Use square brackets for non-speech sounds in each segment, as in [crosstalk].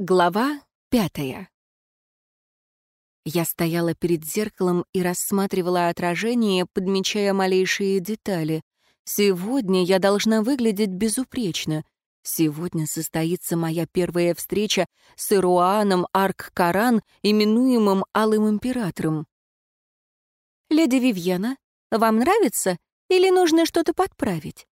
Глава пятая. Я стояла перед зеркалом и рассматривала отражение, подмечая малейшие детали. Сегодня я должна выглядеть безупречно. Сегодня состоится моя первая встреча с Ируаном Арк-Каран, именуемым Алым Императором. «Леди Вивьена, вам нравится или нужно что-то подправить?»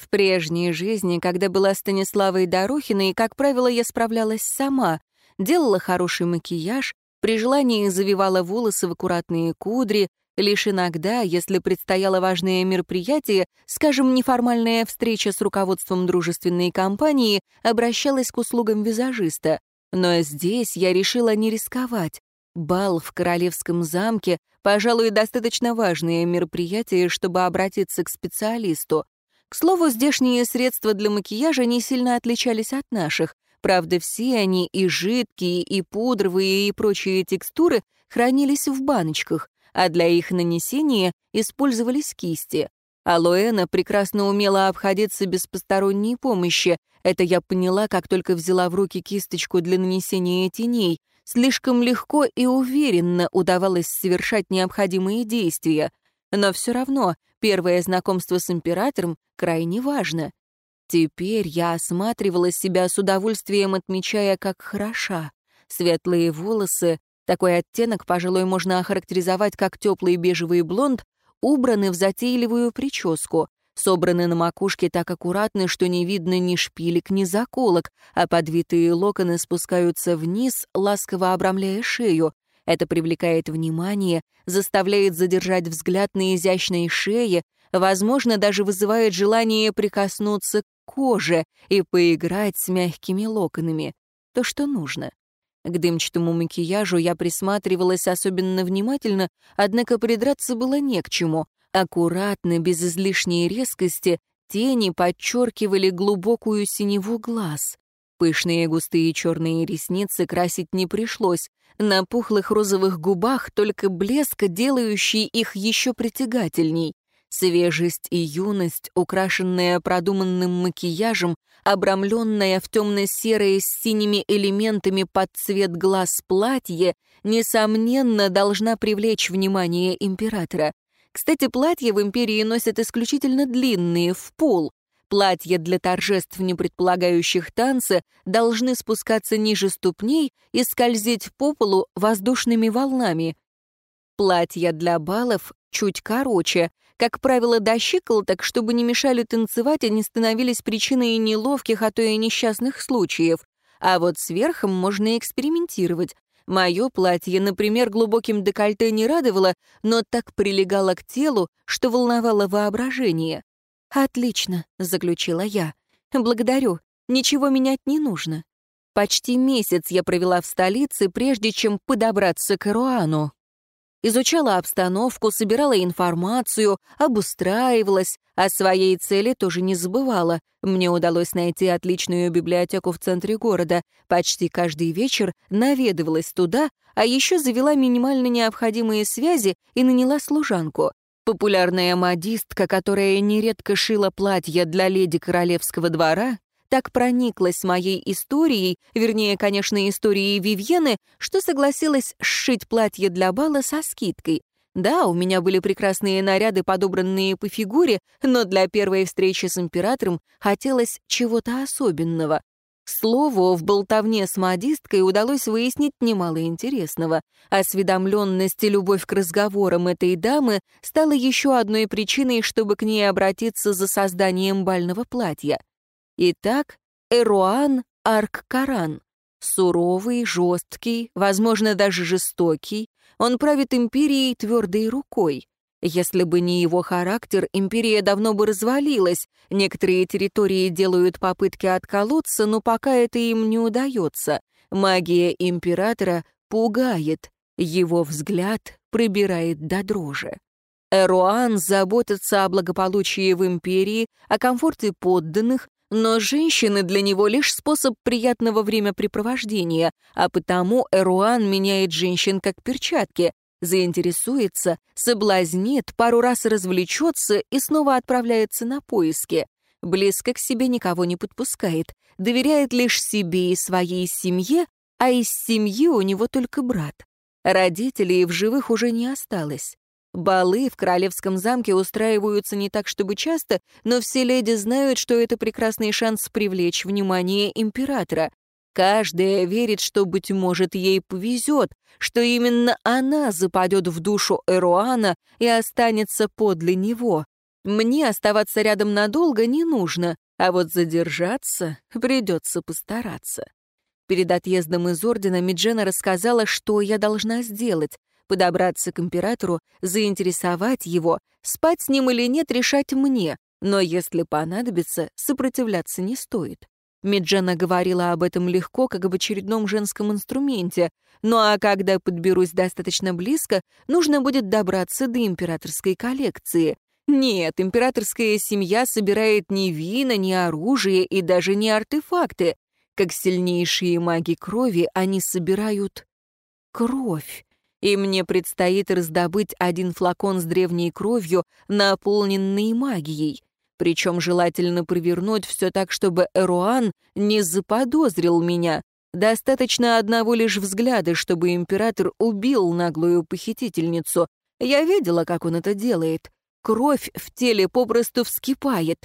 В прежней жизни, когда была Станиславой Дорохиной, как правило, я справлялась сама, делала хороший макияж, при желании завивала волосы в аккуратные кудри, лишь иногда, если предстояло важное мероприятие, скажем, неформальная встреча с руководством дружественной компании, обращалась к услугам визажиста. Но здесь я решила не рисковать. Бал в королевском замке, пожалуй, достаточно важное мероприятие, чтобы обратиться к специалисту. К слову, здешние средства для макияжа не сильно отличались от наших. Правда, все они, и жидкие, и пудровые, и прочие текстуры, хранились в баночках, а для их нанесения использовались кисти. Алоэна прекрасно умела обходиться без посторонней помощи. Это я поняла, как только взяла в руки кисточку для нанесения теней. Слишком легко и уверенно удавалось совершать необходимые действия. Но все равно первое знакомство с императором крайне важно. Теперь я осматривала себя с удовольствием, отмечая, как хороша. Светлые волосы, такой оттенок, пожалуй, можно охарактеризовать как теплый бежевый блонд, убраны в затейливую прическу, собраны на макушке так аккуратно, что не видно ни шпилек, ни заколок, а подвитые локоны спускаются вниз, ласково обрамляя шею. Это привлекает внимание, заставляет задержать взгляд на изящной шее, возможно, даже вызывает желание прикоснуться к коже и поиграть с мягкими локонами. То, что нужно. К дымчатому макияжу я присматривалась особенно внимательно, однако придраться было не к чему. Аккуратно, без излишней резкости, тени подчеркивали глубокую синеву глаз. Пышные густые черные ресницы красить не пришлось. На пухлых розовых губах только блеск, делающий их еще притягательней. Свежесть и юность, украшенная продуманным макияжем, обрамленная в темно-серое с синими элементами под цвет глаз платье, несомненно, должна привлечь внимание императора. Кстати, платья в империи носят исключительно длинные, в пол, Платья для торжеств, не танца, должны спускаться ниже ступней и скользить по полу воздушными волнами. Платья для балов чуть короче, как правило, до щиколоток, чтобы не мешали танцевать и не становились причиной неловких, а то и несчастных случаев. А вот с верхом можно экспериментировать. Мое платье, например, глубоким декольте не радовало, но так прилегало к телу, что волновало воображение. «Отлично», — заключила я. «Благодарю. Ничего менять не нужно. Почти месяц я провела в столице, прежде чем подобраться к Руану. Изучала обстановку, собирала информацию, обустраивалась, о своей цели тоже не забывала. Мне удалось найти отличную библиотеку в центре города. Почти каждый вечер наведывалась туда, а еще завела минимально необходимые связи и наняла служанку. Популярная модистка, которая нередко шила платья для леди королевского двора, так прониклась моей историей, вернее, конечно, историей Вивьены, что согласилась сшить платье для бала со скидкой. Да, у меня были прекрасные наряды, подобранные по фигуре, но для первой встречи с императором хотелось чего-то особенного. К слову, в болтовне с модисткой удалось выяснить немало интересного. Осведомленность и любовь к разговорам этой дамы стала еще одной причиной, чтобы к ней обратиться за созданием бального платья. Итак, Эруан Арк-Каран. Суровый, жесткий, возможно, даже жестокий, он правит империей твердой рукой. Если бы не его характер, империя давно бы развалилась. Некоторые территории делают попытки отколоться, но пока это им не удается. Магия императора пугает, его взгляд пробирает до дрожи. Эруан заботится о благополучии в империи, о комфорте подданных, но женщины для него лишь способ приятного времяпрепровождения, а потому Эруан меняет женщин как перчатки, заинтересуется, соблазнит, пару раз развлечется и снова отправляется на поиски. близко к себе никого не подпускает, доверяет лишь себе и своей семье, а из семьи у него только брат. Родителей в живых уже не осталось. Балы в королевском замке устраиваются не так, чтобы часто, но все леди знают, что это прекрасный шанс привлечь внимание императора. Каждая верит, что, быть может, ей повезет, что именно она западет в душу Эруана и останется подле него. Мне оставаться рядом надолго не нужно, а вот задержаться придется постараться. Перед отъездом из Ордена Миджена рассказала, что я должна сделать подобраться к императору, заинтересовать его, спать с ним или нет, решать мне, но если понадобится, сопротивляться не стоит. Меджана говорила об этом легко, как об очередном женском инструменте, ну а когда подберусь достаточно близко, нужно будет добраться до императорской коллекции. Нет, императорская семья собирает ни вина, ни оружие и даже не артефакты. Как сильнейшие маги крови, они собирают кровь и мне предстоит раздобыть один флакон с древней кровью, наполненный магией. Причем желательно провернуть все так, чтобы Эруан не заподозрил меня. Достаточно одного лишь взгляда, чтобы император убил наглую похитительницу. Я видела, как он это делает. Кровь в теле попросту вскипает.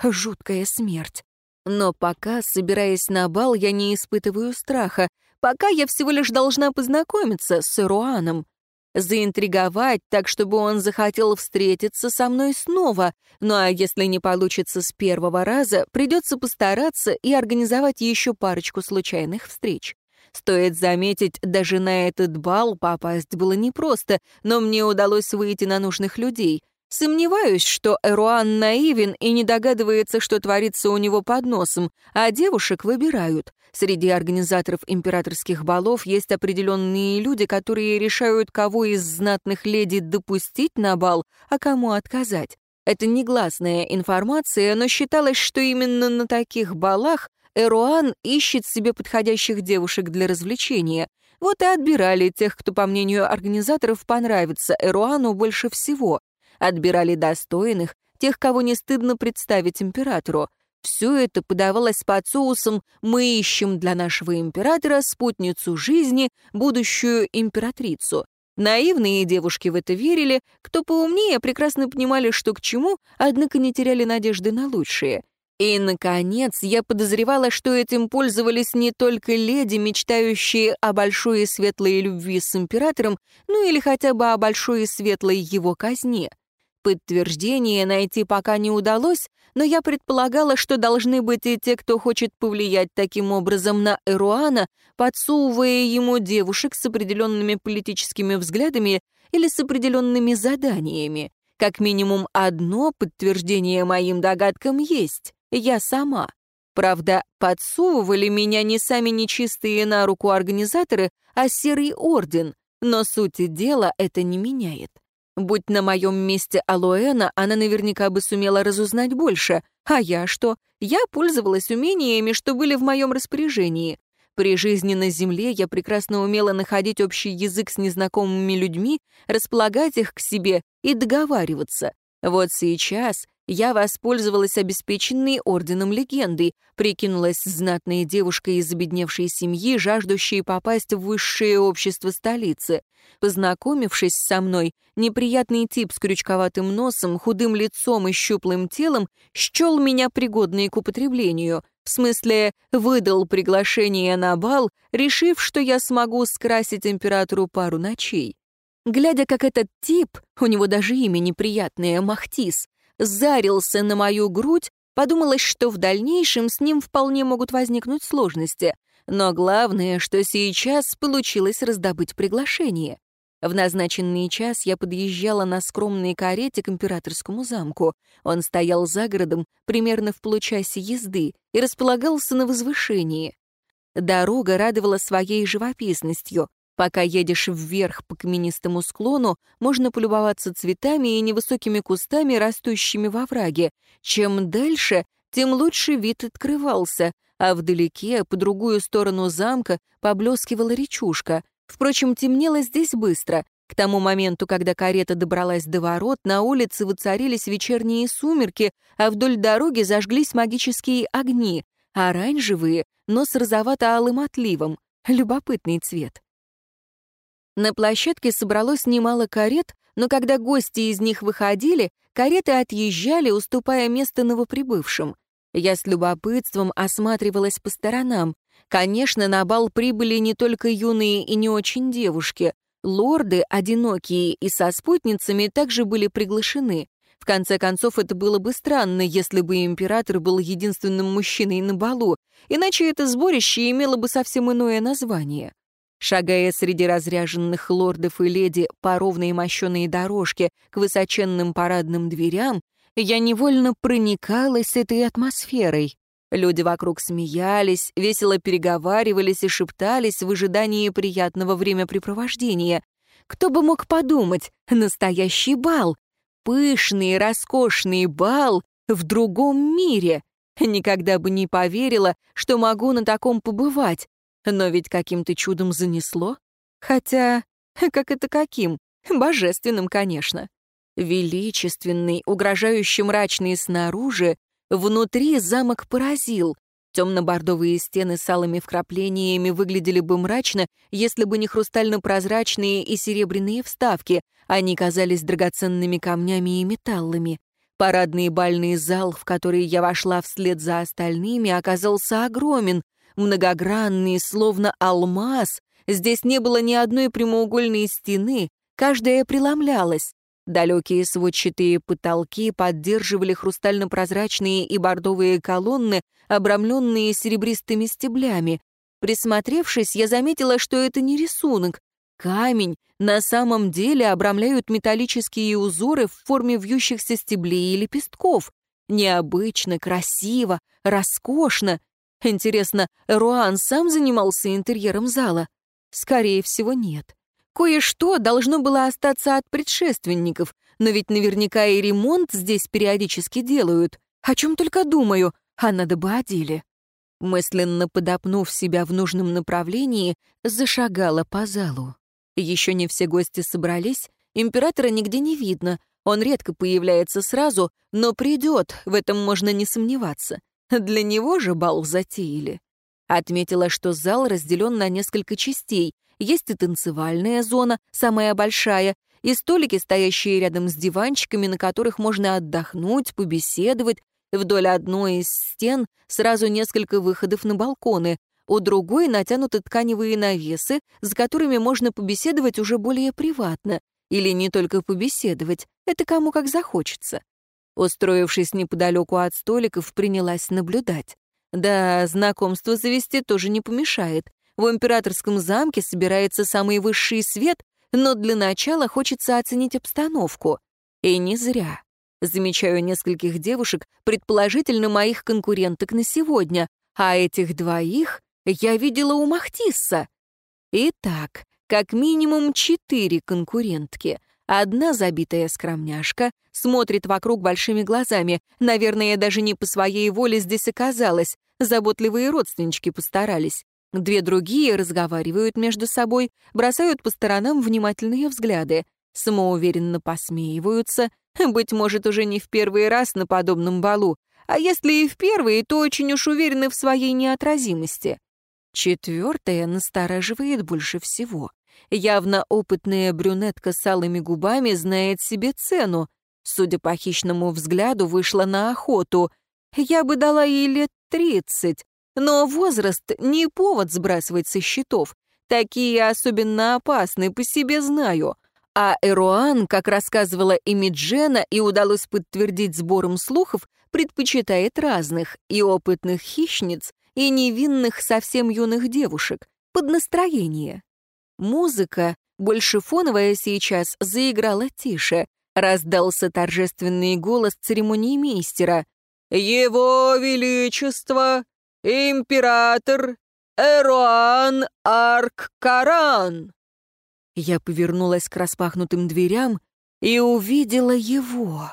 Жуткая смерть. Но пока, собираясь на бал, я не испытываю страха. Пока я всего лишь должна познакомиться с Эруаном. Заинтриговать так, чтобы он захотел встретиться со мной снова. Ну а если не получится с первого раза, придется постараться и организовать еще парочку случайных встреч. Стоит заметить, даже на этот бал попасть было непросто, но мне удалось выйти на нужных людей. Сомневаюсь, что Эруан наивен и не догадывается, что творится у него под носом, а девушек выбирают. Среди организаторов императорских балов есть определенные люди, которые решают, кого из знатных леди допустить на бал, а кому отказать. Это негласная информация, но считалось, что именно на таких балах Эруан ищет себе подходящих девушек для развлечения. Вот и отбирали тех, кто, по мнению организаторов, понравится Эруану больше всего отбирали достойных, тех, кого не стыдно представить императору. Все это подавалось под соусом «Мы ищем для нашего императора спутницу жизни, будущую императрицу». Наивные девушки в это верили, кто поумнее прекрасно понимали, что к чему, однако не теряли надежды на лучшее. И, наконец, я подозревала, что этим пользовались не только леди, мечтающие о большой и светлой любви с императором, ну или хотя бы о большой и светлой его казне. Подтверждение найти пока не удалось, но я предполагала, что должны быть и те, кто хочет повлиять таким образом на Эруана, подсовывая ему девушек с определенными политическими взглядами или с определенными заданиями. Как минимум одно подтверждение моим догадкам есть — я сама. Правда, подсовывали меня не сами нечистые на руку организаторы, а Серый Орден, но сути дела это не меняет. Будь на моем месте Алоэна, она наверняка бы сумела разузнать больше. А я что? Я пользовалась умениями, что были в моем распоряжении. При жизни на Земле я прекрасно умела находить общий язык с незнакомыми людьми, располагать их к себе и договариваться. Вот сейчас я воспользовалась обеспеченной орденом легендой, прикинулась знатной девушкой из обедневшей семьи, жаждущей попасть в высшее общество столицы. Познакомившись со мной, неприятный тип с крючковатым носом, худым лицом и щуплым телом счел меня пригодной к употреблению. В смысле, выдал приглашение на бал, решив, что я смогу скрасить императору пару ночей. Глядя, как этот тип, у него даже имя неприятное, Махтис, зарился на мою грудь, подумалось, что в дальнейшем с ним вполне могут возникнуть сложности. Но главное, что сейчас получилось раздобыть приглашение. В назначенный час я подъезжала на скромной карете к императорскому замку. Он стоял за городом примерно в получасе езды и располагался на возвышении. Дорога радовала своей живописностью. Пока едешь вверх по каменистому склону, можно полюбоваться цветами и невысокими кустами, растущими во враге. Чем дальше, тем лучше вид открывался, а вдалеке, по другую сторону замка, поблескивала речушка. Впрочем, темнело здесь быстро. К тому моменту, когда карета добралась до ворот, на улице воцарились вечерние сумерки, а вдоль дороги зажглись магические огни, оранжевые, но с розовато-алым отливом. Любопытный цвет. На площадке собралось немало карет, но когда гости из них выходили, кареты отъезжали, уступая место новоприбывшим. Я с любопытством осматривалась по сторонам. Конечно, на бал прибыли не только юные и не очень девушки. Лорды, одинокие и со спутницами, также были приглашены. В конце концов, это было бы странно, если бы император был единственным мужчиной на балу, иначе это сборище имело бы совсем иное название. Шагая среди разряженных лордов и леди по ровной мощеной дорожке к высоченным парадным дверям, я невольно проникалась этой атмосферой. Люди вокруг смеялись, весело переговаривались и шептались в ожидании приятного времяпрепровождения. Кто бы мог подумать, настоящий бал, пышный, роскошный бал в другом мире. Никогда бы не поверила, что могу на таком побывать. Но ведь каким-то чудом занесло. Хотя, [laughs] как это каким? Божественным, конечно. Величественный, угрожающий мрачный снаружи, внутри замок поразил. Темно-бордовые стены с алыми вкраплениями выглядели бы мрачно, если бы не хрустально-прозрачные и серебряные вставки, они казались драгоценными камнями и металлами. Парадный бальный зал, в который я вошла вслед за остальными, оказался огромен, многогранный, словно алмаз. Здесь не было ни одной прямоугольной стены, каждая преломлялась. Далекие сводчатые потолки поддерживали хрустально-прозрачные и бордовые колонны, обрамленные серебристыми стеблями. Присмотревшись, я заметила, что это не рисунок. Камень на самом деле обрамляют металлические узоры в форме вьющихся стеблей и лепестков. Необычно, красиво, роскошно. Интересно, Руан сам занимался интерьером зала? Скорее всего, нет. Кое-что должно было остаться от предшественников, но ведь наверняка и ремонт здесь периодически делают. О чем только думаю, а надо бы о деле. Мысленно подопнув себя в нужном направлении, зашагала по залу. Еще не все гости собрались, императора нигде не видно, он редко появляется сразу, но придет, в этом можно не сомневаться. Для него же бал затеяли. Отметила, что зал разделен на несколько частей. Есть и танцевальная зона, самая большая, и столики, стоящие рядом с диванчиками, на которых можно отдохнуть, побеседовать. Вдоль одной из стен сразу несколько выходов на балконы, у другой натянуты тканевые навесы, с которыми можно побеседовать уже более приватно. Или не только побеседовать, это кому как захочется. Устроившись неподалеку от столиков, принялась наблюдать. Да, знакомство завести тоже не помешает. В императорском замке собирается самый высший свет, но для начала хочется оценить обстановку. И не зря. Замечаю нескольких девушек, предположительно моих конкуренток на сегодня, а этих двоих я видела у Махтисса. Итак, как минимум четыре конкурентки — Одна забитая скромняшка смотрит вокруг большими глазами. Наверное, даже не по своей воле здесь оказалась. Заботливые родственнички постарались. Две другие разговаривают между собой, бросают по сторонам внимательные взгляды, самоуверенно посмеиваются, быть может, уже не в первый раз на подобном балу, а если и в первый, то очень уж уверены в своей неотразимости. Четвертая настораживает больше всего. Явно опытная брюнетка с алыми губами знает себе цену. Судя по хищному взгляду, вышла на охоту. Я бы дала ей лет тридцать. Но возраст — не повод сбрасывать со счетов. Такие особенно опасны, по себе знаю. А Эруан, как рассказывала Эмиджена и удалось подтвердить сбором слухов, предпочитает разных, и опытных хищниц, и невинных совсем юных девушек, под настроение. Музыка, больше фоновая сейчас, заиграла тише. Раздался торжественный голос церемониймейстера. «Его Величество, император Эруан Арк-Каран!» Я повернулась к распахнутым дверям и увидела его.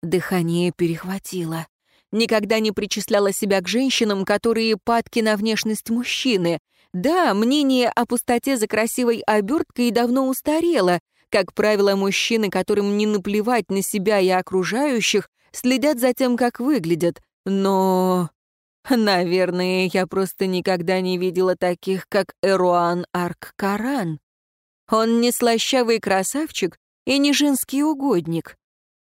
Дыхание перехватило. Никогда не причисляла себя к женщинам, которые падки на внешность мужчины — Да, мнение о пустоте за красивой оберткой давно устарело. Как правило, мужчины, которым не наплевать на себя и окружающих, следят за тем, как выглядят. Но... Наверное, я просто никогда не видела таких, как Эруан Арк-Каран. Он не слащавый красавчик и не женский угодник.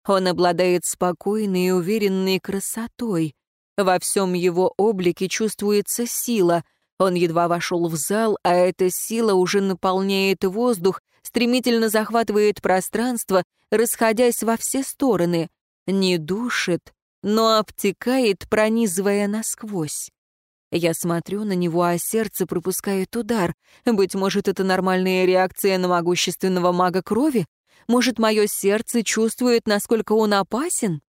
Он обладает спокойной и уверенной красотой. Во всем его облике чувствуется сила. Он едва вошел в зал, а эта сила уже наполняет воздух, стремительно захватывает пространство, расходясь во все стороны. Не душит, но обтекает, пронизывая насквозь. Я смотрю на него, а сердце пропускает удар. Быть может, это нормальная реакция на могущественного мага крови? Может, мое сердце чувствует, насколько он опасен?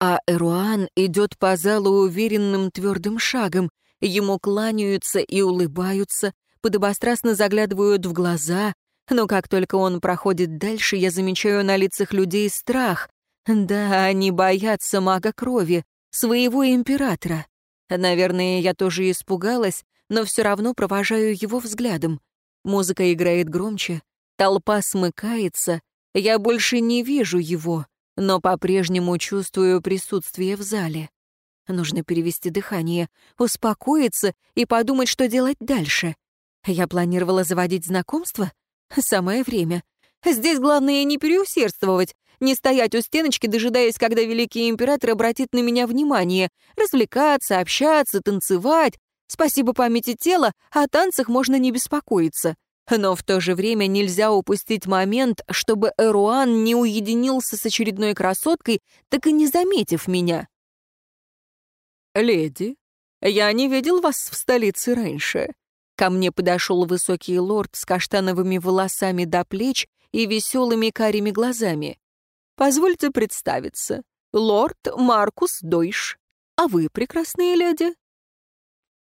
А Эруан идет по залу уверенным твердым шагом. Ему кланяются и улыбаются, подобострастно заглядывают в глаза. Но как только он проходит дальше, я замечаю на лицах людей страх. Да, они боятся мага крови, своего императора. Наверное, я тоже испугалась, но все равно провожаю его взглядом. Музыка играет громче, толпа смыкается, я больше не вижу его, но по-прежнему чувствую присутствие в зале. Нужно перевести дыхание, успокоиться и подумать, что делать дальше. Я планировала заводить знакомство? Самое время. Здесь главное не переусердствовать, не стоять у стеночки, дожидаясь, когда великий император обратит на меня внимание, развлекаться, общаться, танцевать. Спасибо памяти тела, о танцах можно не беспокоиться. Но в то же время нельзя упустить момент, чтобы Эруан не уединился с очередной красоткой, так и не заметив меня. «Леди, я не видел вас в столице раньше». Ко мне подошел высокий лорд с каштановыми волосами до плеч и веселыми карими глазами. Позвольте представиться. Лорд Маркус Дойш. А вы, прекрасные леди?»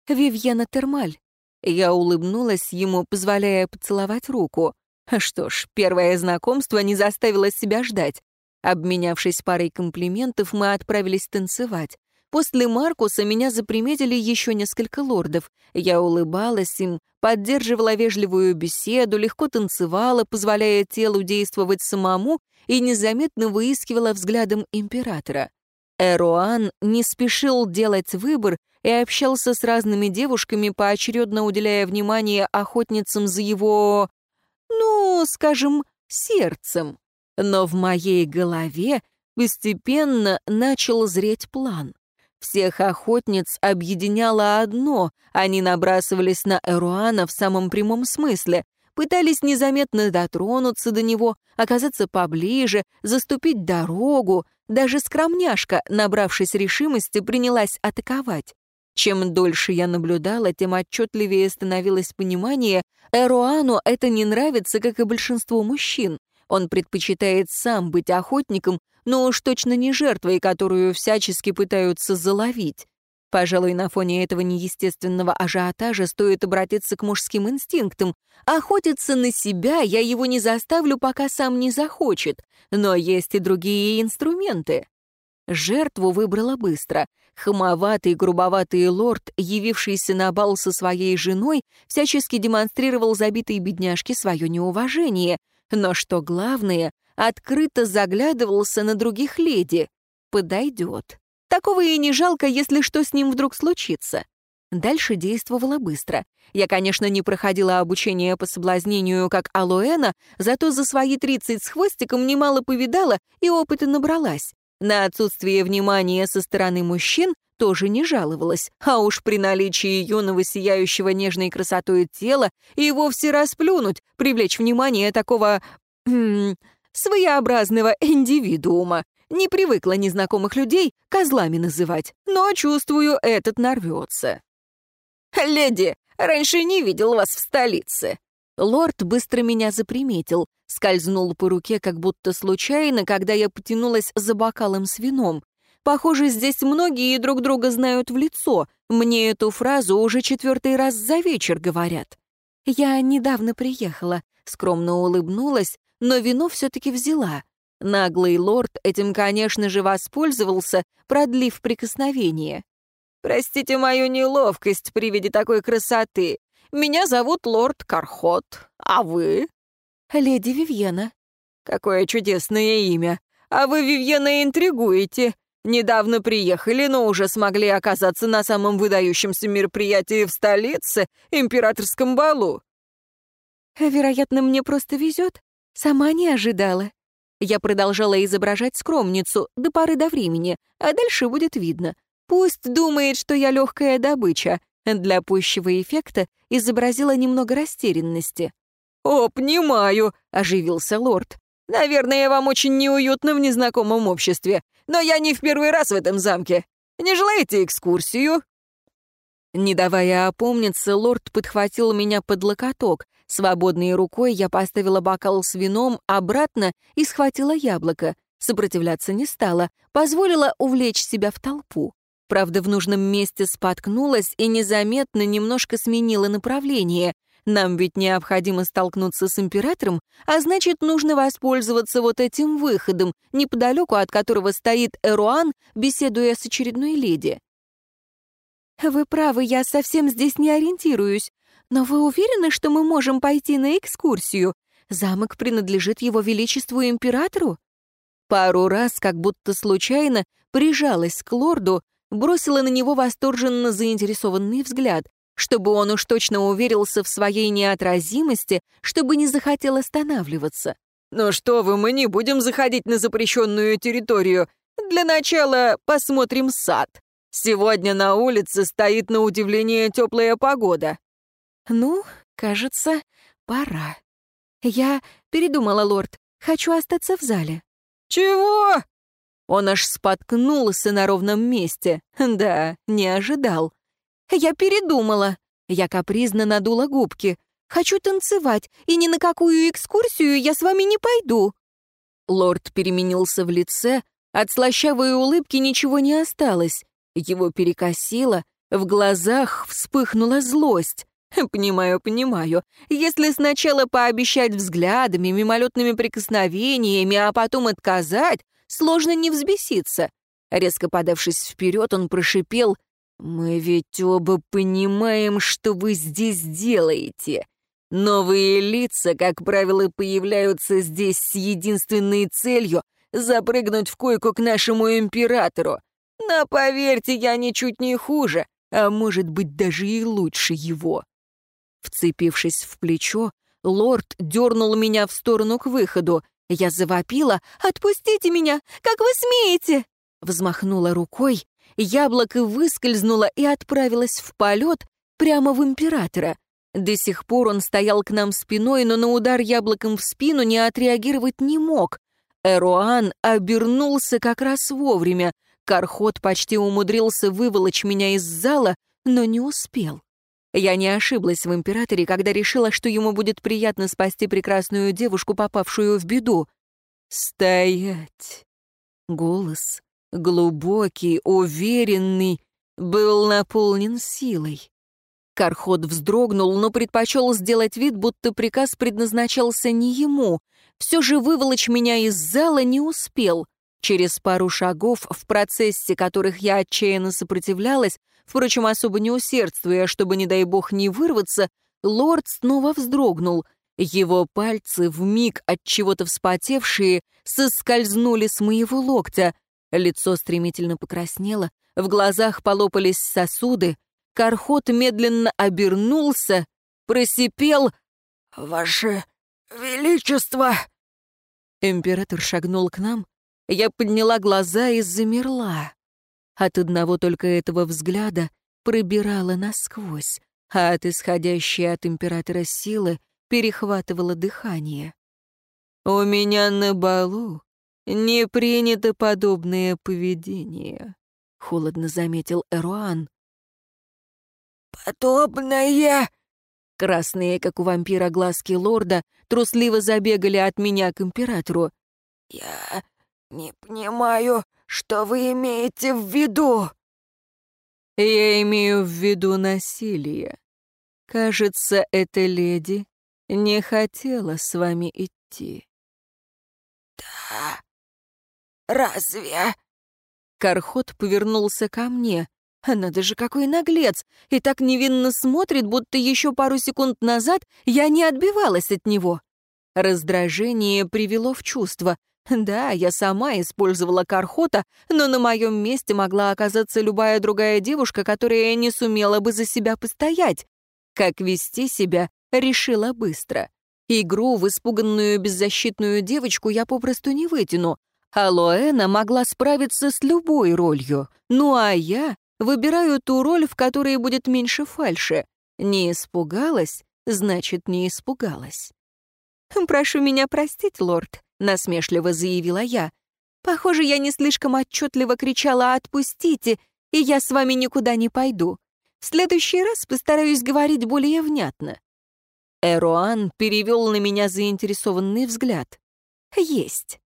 «Вивьена Термаль». Я улыбнулась ему, позволяя поцеловать руку. Что ж, первое знакомство не заставило себя ждать. Обменявшись парой комплиментов, мы отправились танцевать. После Маркуса меня заприметили еще несколько лордов. Я улыбалась им, поддерживала вежливую беседу, легко танцевала, позволяя телу действовать самому, и незаметно выискивала взглядом императора. Эруан не спешил делать выбор и общался с разными девушками, поочередно уделяя внимание охотницам за его, ну, скажем, сердцем. Но в моей голове постепенно начал зреть план. Всех охотниц объединяло одно — они набрасывались на Эруана в самом прямом смысле, пытались незаметно дотронуться до него, оказаться поближе, заступить дорогу. Даже скромняшка, набравшись решимости, принялась атаковать. Чем дольше я наблюдала, тем отчетливее становилось понимание, Эруану это не нравится, как и большинству мужчин. Он предпочитает сам быть охотником, но уж точно не жертвой, которую всячески пытаются заловить. Пожалуй, на фоне этого неестественного ажиотажа стоит обратиться к мужским инстинктам. Охотиться на себя я его не заставлю, пока сам не захочет. Но есть и другие инструменты. Жертву выбрала быстро. Хамоватый, грубоватый лорд, явившийся на бал со своей женой, всячески демонстрировал забитой бедняжке свое неуважение. Но что главное, открыто заглядывался на других леди. Подойдет. Такого и не жалко, если что с ним вдруг случится. Дальше действовала быстро. Я, конечно, не проходила обучение по соблазнению, как Алоэна, зато за свои 30 с хвостиком немало повидала и опыта набралась. На отсутствие внимания со стороны мужчин тоже не жаловалась, а уж при наличии юного сияющего нежной красотой тела и вовсе расплюнуть, привлечь внимание такого... своеобразного индивидуума. Не привыкла незнакомых людей козлами называть, но чувствую, этот нарвется. «Леди, раньше не видел вас в столице». Лорд быстро меня заприметил, скользнул по руке как будто случайно, когда я потянулась за бокалом с вином. Похоже, здесь многие друг друга знают в лицо. Мне эту фразу уже четвертый раз за вечер говорят. Я недавно приехала, скромно улыбнулась, но вино все-таки взяла. Наглый лорд этим, конечно же, воспользовался, продлив прикосновение. «Простите мою неловкость при виде такой красоты. Меня зовут лорд Кархот. А вы?» «Леди Вивьена». «Какое чудесное имя. А вы, Вивьена, интригуете. Недавно приехали, но уже смогли оказаться на самом выдающемся мероприятии в столице, императорском балу». «Вероятно, мне просто везет. Сама не ожидала». Я продолжала изображать скромницу до поры до времени, а дальше будет видно. Пусть думает, что я легкая добыча. Для пущего эффекта изобразила немного растерянности. «О, понимаю», — оживился лорд. «Наверное, вам очень неуютно в незнакомом обществе, но я не в первый раз в этом замке. Не желаете экскурсию?» Не давая опомниться, лорд подхватил меня под локоток. Свободной рукой я поставила бокал с вином обратно и схватила яблоко. Сопротивляться не стала, позволила увлечь себя в толпу. Правда, в нужном месте споткнулась и незаметно немножко сменила направление. Нам ведь необходимо столкнуться с императором, а значит, нужно воспользоваться вот этим выходом, неподалеку от которого стоит Эруан, беседуя с очередной леди. «Вы правы, я совсем здесь не ориентируюсь. Но вы уверены, что мы можем пойти на экскурсию? Замок принадлежит его величеству императору?» Пару раз, как будто случайно, прижалась к лорду, бросила на него восторженно заинтересованный взгляд, чтобы он уж точно уверился в своей неотразимости, чтобы не захотел останавливаться. «Ну что вы, мы не будем заходить на запрещенную территорию. Для начала посмотрим сад. Сегодня на улице стоит на удивление теплая погода». «Ну, кажется, пора. Я передумала, лорд. Хочу остаться в зале». «Чего?» Он аж споткнулся на ровном месте. Да, не ожидал. «Я передумала». Я капризно надула губки. «Хочу танцевать, и ни на какую экскурсию я с вами не пойду». Лорд переменился в лице, от слащавой улыбки ничего не осталось. Его перекосило, в глазах вспыхнула злость. Понимаю, понимаю. Если сначала пообещать взглядами, мимолетными прикосновениями, а потом отказать, сложно не взбеситься. Резко подавшись вперед, он прошипел, «Мы ведь оба понимаем, что вы здесь делаете. Новые лица, как правило, появляются здесь с единственной целью — запрыгнуть в койку к нашему императору. Но поверьте, я ничуть не хуже, а может быть даже и лучше его». Вцепившись в плечо, лорд дернул меня в сторону к выходу. Я завопила «Отпустите меня! Как вы смеете?» Взмахнула рукой, яблоко выскользнуло и отправилось в полет прямо в императора. До сих пор он стоял к нам спиной, но на удар яблоком в спину не отреагировать не мог. Эруан обернулся как раз вовремя. Кархот почти умудрился выволочь меня из зала, но не успел. Я не ошиблась в императоре, когда решила, что ему будет приятно спасти прекрасную девушку, попавшую в беду. «Стоять!» Голос, глубокий, уверенный, был наполнен силой. Кархот вздрогнул, но предпочел сделать вид, будто приказ предназначался не ему. Все же выволочь меня из зала не успел. Через пару шагов, в процессе которых я отчаянно сопротивлялась, Впрочем, особо не усердствуя, чтобы, не дай бог, не вырваться, лорд снова вздрогнул. Его пальцы, вмиг от чего-то вспотевшие, соскользнули с моего локтя. Лицо стремительно покраснело, в глазах полопались сосуды. Кархот медленно обернулся, просипел «Ваше Величество!» Император шагнул к нам. Я подняла глаза и замерла. От одного только этого взгляда пробирала насквозь, а от исходящей от императора силы перехватывало дыхание. «У меня на балу не принято подобное поведение», — холодно заметил Эруан. «Подобное?» Красные, как у вампира, глазки лорда трусливо забегали от меня к императору. «Я не понимаю, что вы имеете в виду?» «Я имею в виду насилие. Кажется, эта леди не хотела с вами идти». «Да? Разве?» Кархот повернулся ко мне. Надо же, какой наглец! И так невинно смотрит, будто еще пару секунд назад я не отбивалась от него. Раздражение привело в чувство. Да, я сама использовала Кархота, но на моем месте могла оказаться любая другая девушка, которая не сумела бы за себя постоять. Как вести себя, решила быстро. Игру в испуганную беззащитную девочку я попросту не вытяну. А Лоэна могла справиться с любой ролью. Ну а я выбираю ту роль, в которой будет меньше фальши. Не испугалась, значит, не испугалась. «Прошу меня простить, лорд», — насмешливо заявила я. «Похоже, я не слишком отчетливо кричала «отпустите», и я с вами никуда не пойду. В следующий раз постараюсь говорить более внятно». Эруан перевел на меня заинтересованный взгляд. «Есть».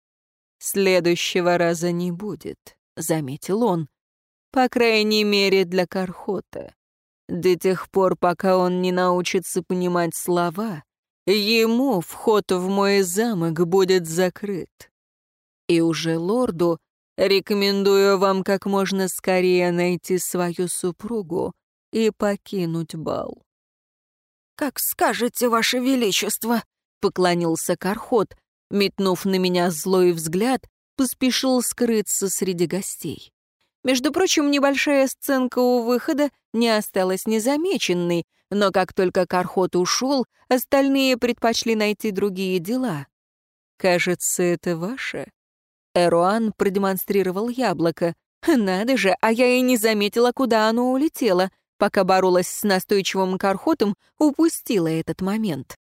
«Следующего раза не будет», — заметил он. «По крайней мере, для Кархота. До тех пор, пока он не научится понимать слова, Ему вход в мой замок будет закрыт. И уже лорду рекомендую вам как можно скорее найти свою супругу и покинуть бал. «Как скажете, Ваше Величество», — поклонился Кархот, метнув на меня злой взгляд, поспешил скрыться среди гостей. Между прочим, небольшая сценка у выхода не осталась незамеченной, но как только Кархот ушел, остальные предпочли найти другие дела. «Кажется, это ваше?» Эруан продемонстрировал яблоко. «Надо же, а я и не заметила, куда оно улетело. Пока боролась с настойчивым Кархотом, упустила этот момент».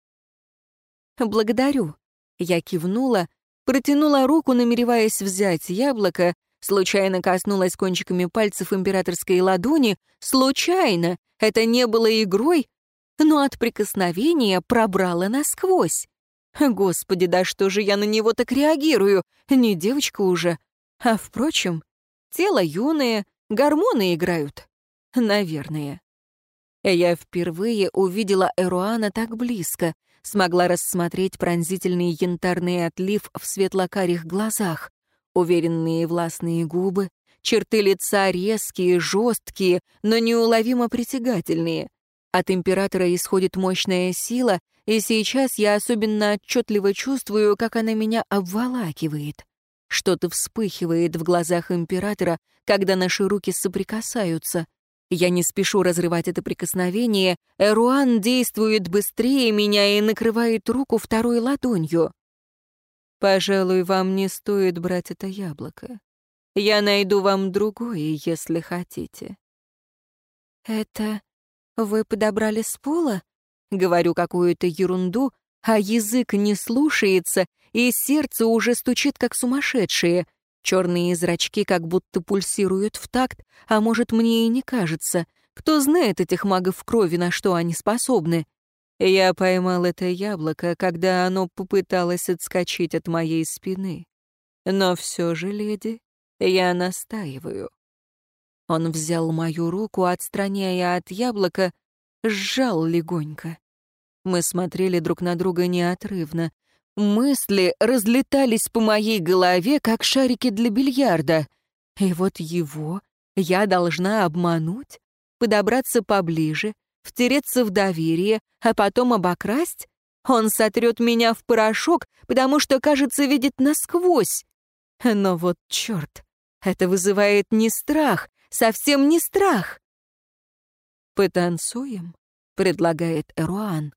«Благодарю». Я кивнула, протянула руку, намереваясь взять яблоко, случайно коснулась кончиками пальцев императорской ладони, случайно, это не было игрой, но от прикосновения пробрало насквозь. Господи, да что же я на него так реагирую? Не девочка уже. А впрочем, тело юное, гормоны играют. Наверное. Я впервые увидела Эруана так близко, смогла рассмотреть пронзительный янтарный отлив в светлокарих глазах, уверенные властные губы, черты лица резкие, жесткие, но неуловимо притягательные. От императора исходит мощная сила, и сейчас я особенно отчетливо чувствую, как она меня обволакивает. Что-то вспыхивает в глазах императора, когда наши руки соприкасаются. Я не спешу разрывать это прикосновение, Эруан действует быстрее меня и накрывает руку второй ладонью. Пожалуй, вам не стоит брать это яблоко. Я найду вам другое, если хотите. Это вы подобрали с пола? Говорю какую-то ерунду, а язык не слушается, и сердце уже стучит, как сумасшедшее. Черные зрачки как будто пульсируют в такт, а может, мне и не кажется. Кто знает этих магов крови, на что они способны? Я поймал это яблоко, когда оно попыталось отскочить от моей спины. Но все же, леди, я настаиваю. Он взял мою руку, отстраняя от яблока, сжал легонько. Мы смотрели друг на друга неотрывно. Мысли разлетались по моей голове, как шарики для бильярда. И вот его я должна обмануть, подобраться поближе, втереться в доверие, а потом обокрасть? Он сотрет меня в порошок, потому что, кажется, видит насквозь. Но вот черт, это вызывает не страх, совсем не страх. «Потанцуем?» — предлагает Эруан.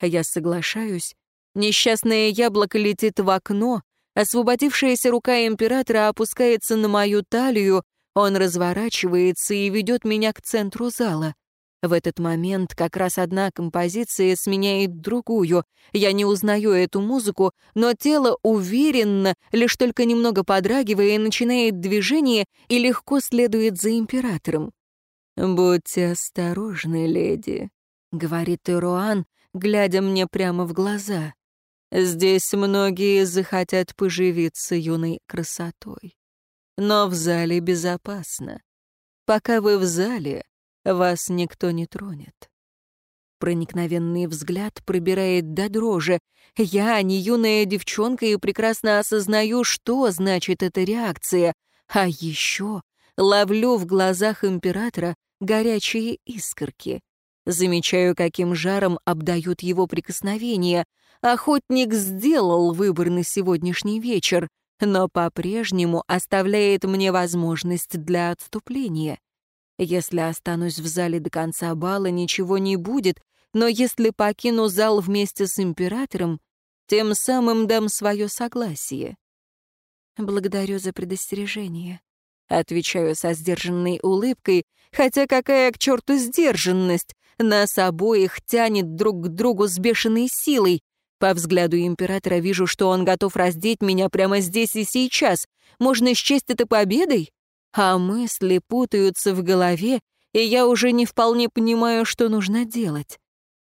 Я соглашаюсь. Несчастное яблоко летит в окно, освободившаяся рука императора опускается на мою талию, он разворачивается и ведет меня к центру зала. В этот момент как раз одна композиция сменяет другую. Я не узнаю эту музыку, но тело уверенно, лишь только немного подрагивая, начинает движение и легко следует за императором. «Будьте осторожны, леди», — говорит Ируан, глядя мне прямо в глаза. «Здесь многие захотят поживиться юной красотой. Но в зале безопасно. Пока вы в зале, вас никто не тронет. Проникновенный взгляд пробирает до дрожи. Я не юная девчонка и прекрасно осознаю, что значит эта реакция. А еще ловлю в глазах императора горячие искорки. Замечаю, каким жаром обдают его прикосновения. Охотник сделал выбор на сегодняшний вечер, но по-прежнему оставляет мне возможность для отступления. Если останусь в зале до конца бала, ничего не будет, но если покину зал вместе с императором, тем самым дам свое согласие. Благодарю за предостережение. Отвечаю со сдержанной улыбкой, хотя какая к черту сдержанность? Нас обоих тянет друг к другу с бешеной силой. По взгляду императора вижу, что он готов раздеть меня прямо здесь и сейчас. Можно счесть это победой? А мысли путаются в голове, и я уже не вполне понимаю, что нужно делать.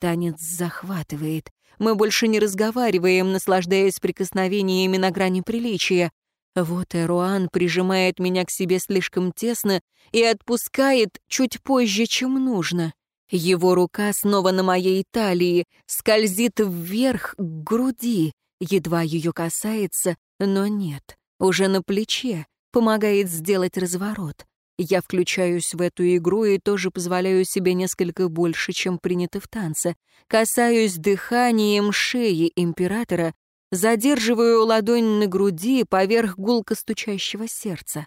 Танец захватывает. Мы больше не разговариваем, наслаждаясь прикосновениями на грани приличия. Вот Эруан прижимает меня к себе слишком тесно и отпускает чуть позже, чем нужно. Его рука снова на моей талии, скользит вверх к груди, едва ее касается, но нет, уже на плече, помогает сделать разворот. Я включаюсь в эту игру и тоже позволяю себе несколько больше, чем принято в танце. Касаюсь дыханием шеи императора, задерживаю ладонь на груди поверх гулко стучащего сердца.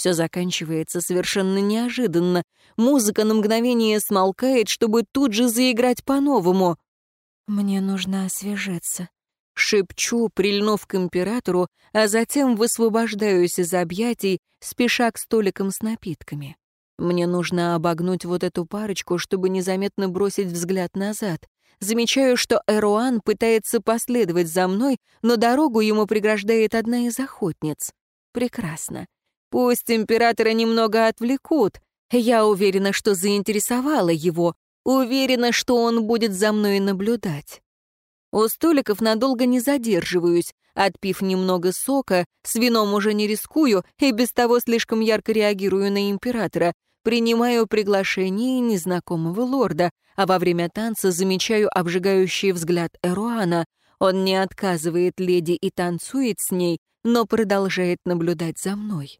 Все заканчивается совершенно неожиданно. Музыка на мгновение смолкает, чтобы тут же заиграть по-новому. «Мне нужно освежиться», Шепчу, прильнув к императору, а затем высвобождаюсь из объятий, спеша к столикам с напитками. Мне нужно обогнуть вот эту парочку, чтобы незаметно бросить взгляд назад. Замечаю, что Эруан пытается последовать за мной, но дорогу ему преграждает одна из охотниц. Прекрасно. Пусть императора немного отвлекут. Я уверена, что заинтересовала его. Уверена, что он будет за мной наблюдать. У столиков надолго не задерживаюсь. Отпив немного сока, с вином уже не рискую и без того слишком ярко реагирую на императора. Принимаю приглашение незнакомого лорда, а во время танца замечаю обжигающий взгляд Эруана. Он не отказывает леди и танцует с ней, но продолжает наблюдать за мной.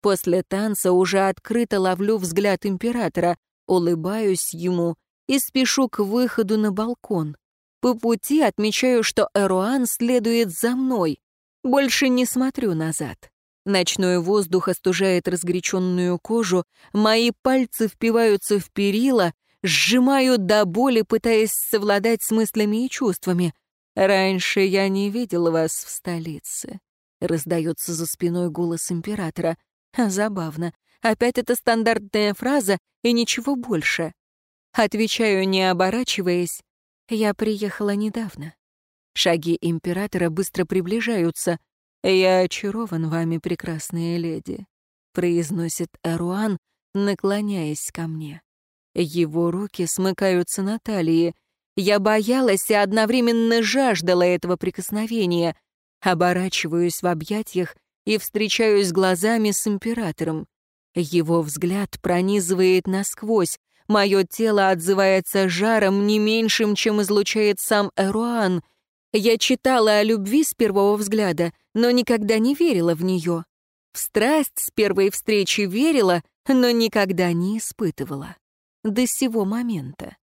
После танца уже открыто ловлю взгляд императора, улыбаюсь ему и спешу к выходу на балкон. По пути отмечаю, что Эруан следует за мной. Больше не смотрю назад. Ночной воздух остужает разгоряченную кожу, мои пальцы впиваются в перила, сжимаю до боли, пытаясь совладать с мыслями и чувствами. «Раньше я не видел вас в столице», — раздается за спиной голос императора. [laughs] Забавно. Опять эта стандартная фраза и ничего больше. Отвечаю, не оборачиваясь, я приехала недавно. Шаги императора быстро приближаются. «Я очарован вами, прекрасная леди», — произносит Эруан, наклоняясь ко мне. Его руки смыкаются на талии. Я боялась и одновременно жаждала этого прикосновения. Оборачиваюсь в объятиях и встречаюсь глазами с императором. Его взгляд пронизывает насквозь, Мое тело отзывается жаром не меньшим, чем излучает сам Эруан. Я читала о любви с первого взгляда, но никогда не верила в нее. В страсть с первой встречи верила, но никогда не испытывала. До сего момента.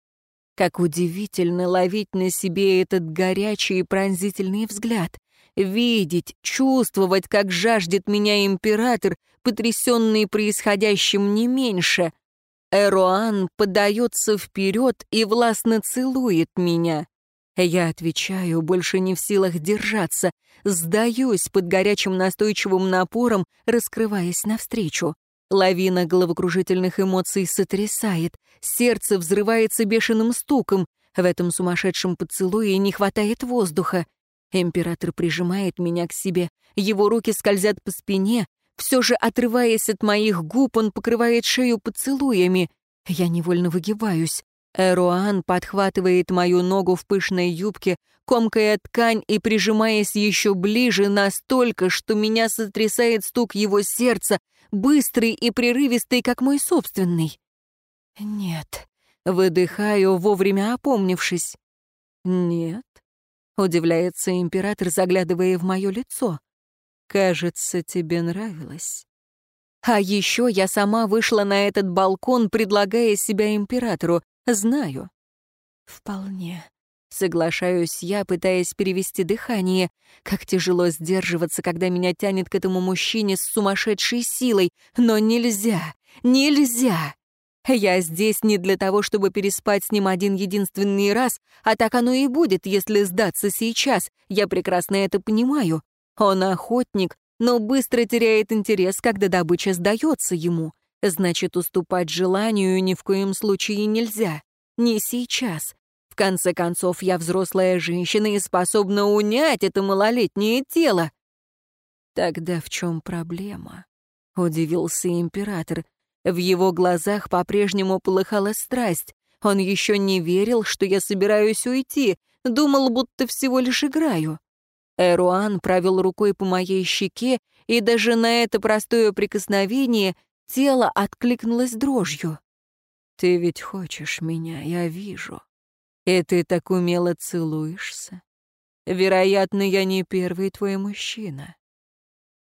Как удивительно ловить на себе этот горячий и пронзительный взгляд. Видеть, чувствовать, как жаждет меня император, потрясенный происходящим не меньше — Эруан подается вперед и властно целует меня. Я отвечаю, больше не в силах держаться, сдаюсь под горячим настойчивым напором, раскрываясь навстречу. Лавина головокружительных эмоций сотрясает, сердце взрывается бешеным стуком. В этом сумасшедшем поцелуе не хватает воздуха. Император прижимает меня к себе, его руки скользят по спине, все же, отрываясь от моих губ, он покрывает шею поцелуями. Я невольно выгибаюсь. Эруан подхватывает мою ногу в пышной юбке, комкая ткань и прижимаясь еще ближе настолько, что меня сотрясает стук его сердца, быстрый и прерывистый, как мой собственный. «Нет», — выдыхаю, вовремя опомнившись. «Нет», — удивляется император, заглядывая в мое лицо. Кажется, тебе нравилось. А еще я сама вышла на этот балкон, предлагая себя императору. Знаю. Вполне. Соглашаюсь я, пытаясь перевести дыхание. Как тяжело сдерживаться, когда меня тянет к этому мужчине с сумасшедшей силой. Но нельзя, нельзя. Я здесь не для того, чтобы переспать с ним один единственный раз, а так оно и будет, если сдаться сейчас. Я прекрасно это понимаю. Он охотник, но быстро теряет интерес, когда добыча сдается ему. Значит, уступать желанию ни в коем случае нельзя. Не сейчас. В конце концов, я взрослая женщина и способна унять это малолетнее тело. Тогда в чем проблема? Удивился император. В его глазах по-прежнему полыхала страсть. Он еще не верил, что я собираюсь уйти, думал, будто всего лишь играю. Эруан провел рукой по моей щеке, и даже на это простое прикосновение тело откликнулось дрожью. «Ты ведь хочешь меня, я вижу. И ты так умело целуешься. Вероятно, я не первый твой мужчина.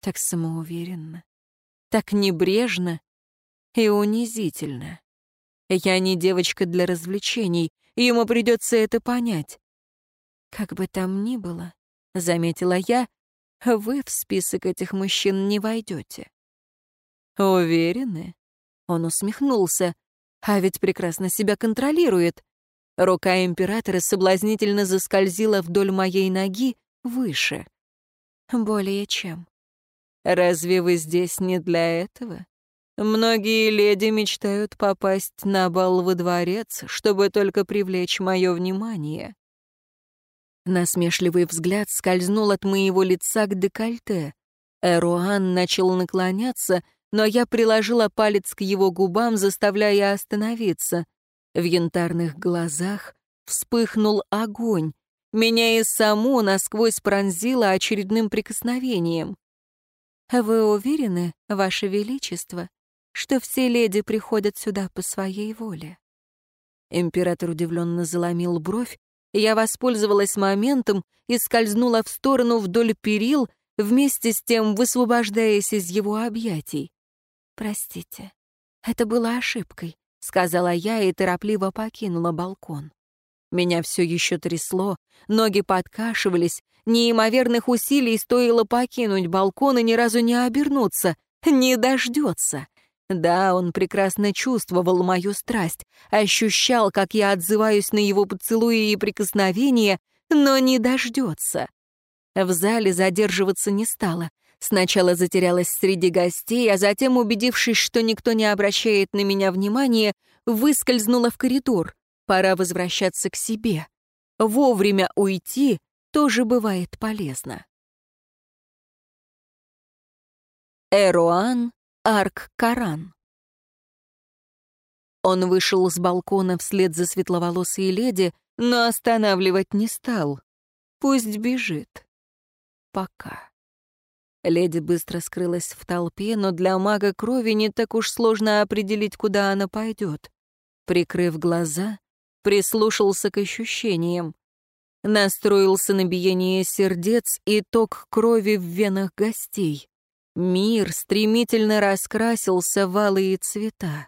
Так самоуверенно, так небрежно и унизительно. Я не девочка для развлечений, ему придется это понять. Как бы там ни было, — заметила я, — вы в список этих мужчин не войдете. Уверены? Он усмехнулся. А ведь прекрасно себя контролирует. Рука императора соблазнительно заскользила вдоль моей ноги выше. Более чем. Разве вы здесь не для этого? Многие леди мечтают попасть на бал во дворец, чтобы только привлечь мое внимание. Насмешливый взгляд скользнул от моего лица к декольте. Эруан начал наклоняться, но я приложила палец к его губам, заставляя остановиться — в янтарных глазах вспыхнул огонь. Меня и саму насквозь пронзило очередным прикосновением. «Вы уверены, Ваше Величество, что все леди приходят сюда по своей воле?» Император удивленно заломил бровь, я воспользовалась моментом и скользнула в сторону вдоль перил, вместе с тем высвобождаясь из его объятий. «Простите, это было ошибкой сказала я и торопливо покинула балкон. Меня все еще трясло, ноги подкашивались, неимоверных усилий стоило покинуть балкон и ни разу не обернуться. Не дождется. Да, он прекрасно чувствовал мою страсть, ощущал, как я отзываюсь на его поцелуи и прикосновения, но не дождется. В зале задерживаться не стала. Сначала затерялась среди гостей, а затем, убедившись, что никто не обращает на меня внимания, выскользнула в коридор. Пора возвращаться к себе. Вовремя уйти тоже бывает полезно. Эруан Арк-Каран Он вышел с балкона вслед за светловолосой леди, но останавливать не стал. Пусть бежит. Пока. Леди быстро скрылась в толпе, но для мага крови не так уж сложно определить, куда она пойдет. Прикрыв глаза, прислушался к ощущениям. Настроился на биение сердец и ток крови в венах гостей. Мир стремительно раскрасился в алые цвета.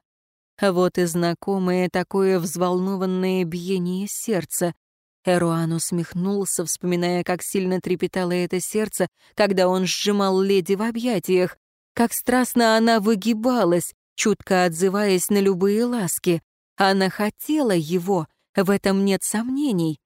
Вот и знакомое такое взволнованное биение сердца. Эруан усмехнулся, вспоминая, как сильно трепетало это сердце, когда он сжимал леди в объятиях, как страстно она выгибалась, чутко отзываясь на любые ласки. Она хотела его, в этом нет сомнений.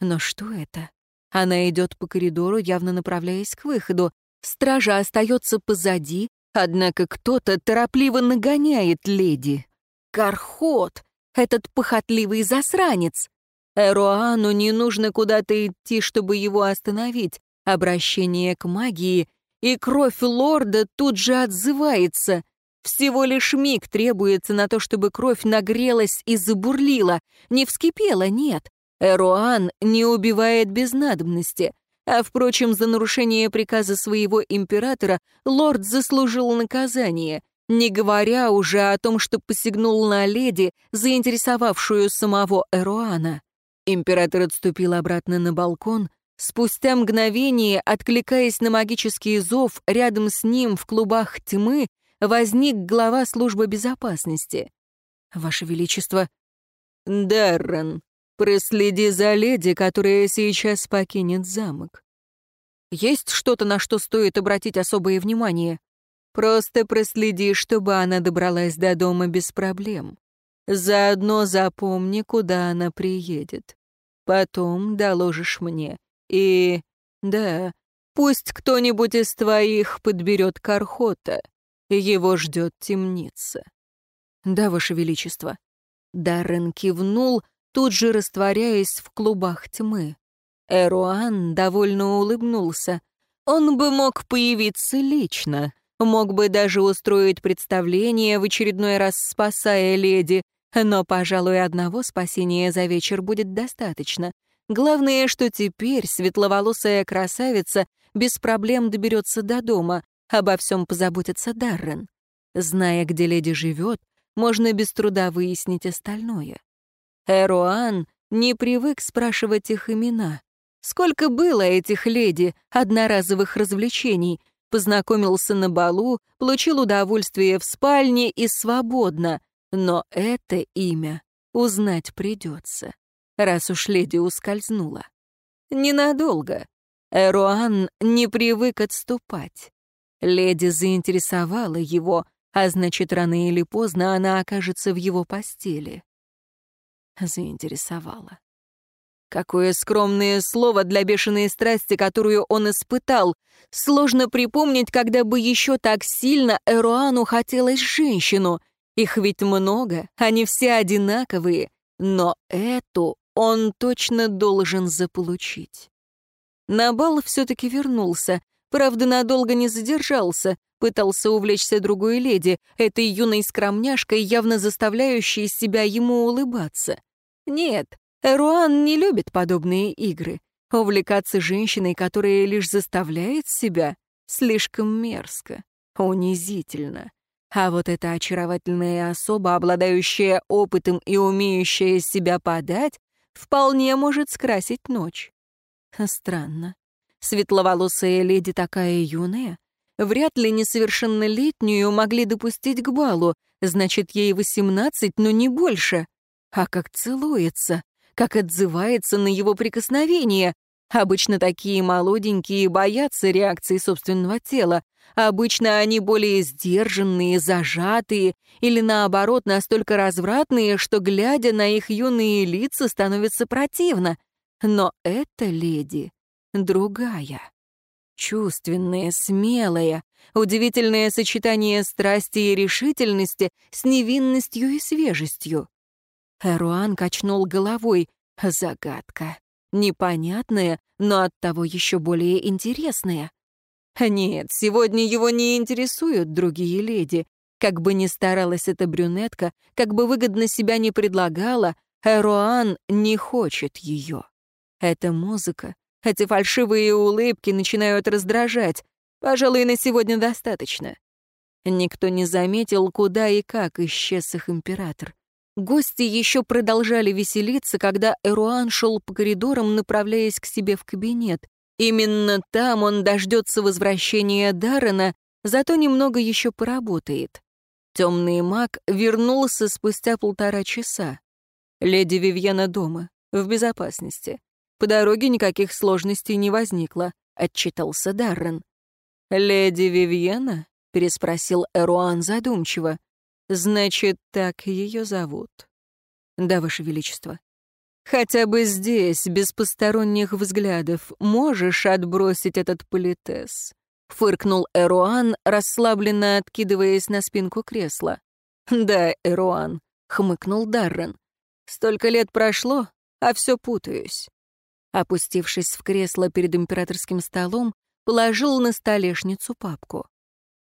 Но что это? Она идет по коридору, явно направляясь к выходу. Стража остается позади, однако кто-то торопливо нагоняет леди. Кархот, этот похотливый засранец. Эруану не нужно куда-то идти, чтобы его остановить. Обращение к магии, и кровь лорда тут же отзывается. Всего лишь миг требуется на то, чтобы кровь нагрелась и забурлила. Не вскипела, нет. Эруан не убивает без надобности. А, впрочем, за нарушение приказа своего императора лорд заслужил наказание, не говоря уже о том, что посягнул на леди, заинтересовавшую самого Эруана. Император отступил обратно на балкон. Спустя мгновение, откликаясь на магический зов, рядом с ним в клубах тьмы возник глава службы безопасности. «Ваше Величество...» «Даррен, проследи за леди, которая сейчас покинет замок». «Есть что-то, на что стоит обратить особое внимание?» «Просто проследи, чтобы она добралась до дома без проблем. Заодно запомни, куда она приедет. Потом доложишь мне. И... да, пусть кто-нибудь из твоих подберет Кархота. Его ждет темница». «Да, Ваше Величество». Даррен кивнул, тут же растворяясь в клубах тьмы. Эруан довольно улыбнулся. Он бы мог появиться лично, мог бы даже устроить представление, в очередной раз спасая леди, но, пожалуй, одного спасения за вечер будет достаточно. Главное, что теперь светловолосая красавица без проблем доберется до дома, обо всем позаботится Даррен. Зная, где леди живет, можно без труда выяснить остальное. Эруан не привык спрашивать их имена. Сколько было этих леди, одноразовых развлечений, познакомился на балу, получил удовольствие в спальне и свободно, но это имя узнать придется, раз уж леди ускользнула. Ненадолго. Эруан не привык отступать. Леди заинтересовала его, а значит, рано или поздно она окажется в его постели. Заинтересовала. Какое скромное слово для бешеной страсти, которую он испытал. Сложно припомнить, когда бы еще так сильно Эруану хотелось женщину. Их ведь много, они все одинаковые, но эту он точно должен заполучить. На бал все-таки вернулся, правда, надолго не задержался, пытался увлечься другой леди, этой юной скромняшкой, явно заставляющей себя ему улыбаться. Нет, Эруан не любит подобные игры. Увлекаться женщиной, которая лишь заставляет себя, слишком мерзко, унизительно. А вот эта очаровательная особа, обладающая опытом и умеющая себя подать, вполне может скрасить ночь. Странно. Светловолосая леди такая юная, Вряд ли несовершеннолетнюю могли допустить к балу, значит, ей восемнадцать, но не больше. А как целуется, как отзывается на его прикосновение. Обычно такие молоденькие боятся реакции собственного тела. Обычно они более сдержанные, зажатые или, наоборот, настолько развратные, что, глядя на их юные лица, становится противно. Но эта леди другая чувственное, смелое, удивительное сочетание страсти и решительности с невинностью и свежестью. Эруан качнул головой. Загадка. Непонятная, но оттого еще более интересная. Нет, сегодня его не интересуют другие леди. Как бы ни старалась эта брюнетка, как бы выгодно себя не предлагала, Эруан не хочет ее. Эта музыка, эти фальшивые улыбки начинают раздражать. Пожалуй, на сегодня достаточно. Никто не заметил, куда и как исчез их император. Гости еще продолжали веселиться, когда Эруан шел по коридорам, направляясь к себе в кабинет. Именно там он дождется возвращения Даррена, зато немного еще поработает. Темный маг вернулся спустя полтора часа. Леди Вивьена дома, в безопасности. По дороге никаких сложностей не возникло», — отчитался Даррен. «Леди Вивьена?» — переспросил Эруан задумчиво. «Значит, так ее зовут?» «Да, Ваше Величество». «Хотя бы здесь, без посторонних взглядов, можешь отбросить этот политес?» — фыркнул Эруан, расслабленно откидываясь на спинку кресла. «Да, Эруан», — хмыкнул Даррен. «Столько лет прошло, а все путаюсь. Опустившись в кресло перед императорским столом, положил на столешницу папку.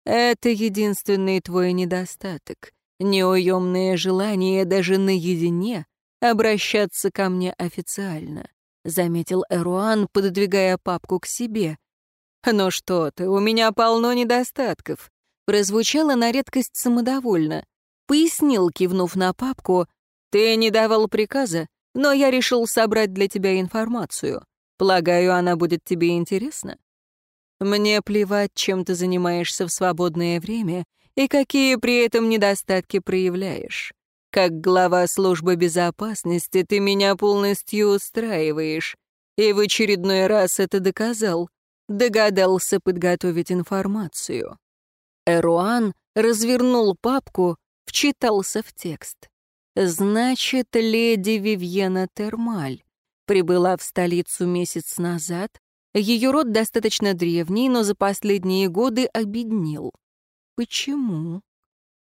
«Это единственный твой недостаток. Неуемное желание даже наедине обращаться ко мне официально», — заметил Эруан, пододвигая папку к себе. «Ну что ты, у меня полно недостатков», — прозвучало на редкость самодовольно. Пояснил, кивнув на папку, «Ты не давал приказа, но я решил собрать для тебя информацию. Полагаю, она будет тебе интересна. Мне плевать, чем ты занимаешься в свободное время и какие при этом недостатки проявляешь. Как глава службы безопасности ты меня полностью устраиваешь. И в очередной раз это доказал. Догадался подготовить информацию. Эруан развернул папку, вчитался в текст. Значит, леди Вивьена Термаль прибыла в столицу месяц назад. Ее род достаточно древний, но за последние годы обеднел. Почему?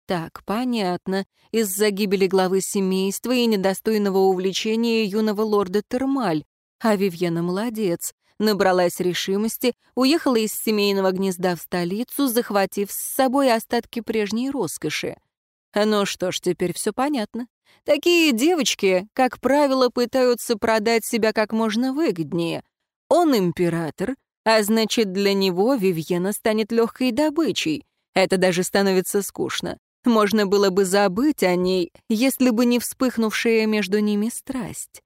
Так, понятно. Из-за гибели главы семейства и недостойного увлечения юного лорда Термаль. А Вивьена молодец. Набралась решимости, уехала из семейного гнезда в столицу, захватив с собой остатки прежней роскоши. Ну что ж, теперь все понятно. Такие девочки, как правило, пытаются продать себя как можно выгоднее. Он император, а значит, для него Вивьена станет легкой добычей. Это даже становится скучно. Можно было бы забыть о ней, если бы не вспыхнувшая между ними страсть.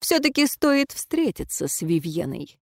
Все-таки стоит встретиться с Вивьеной.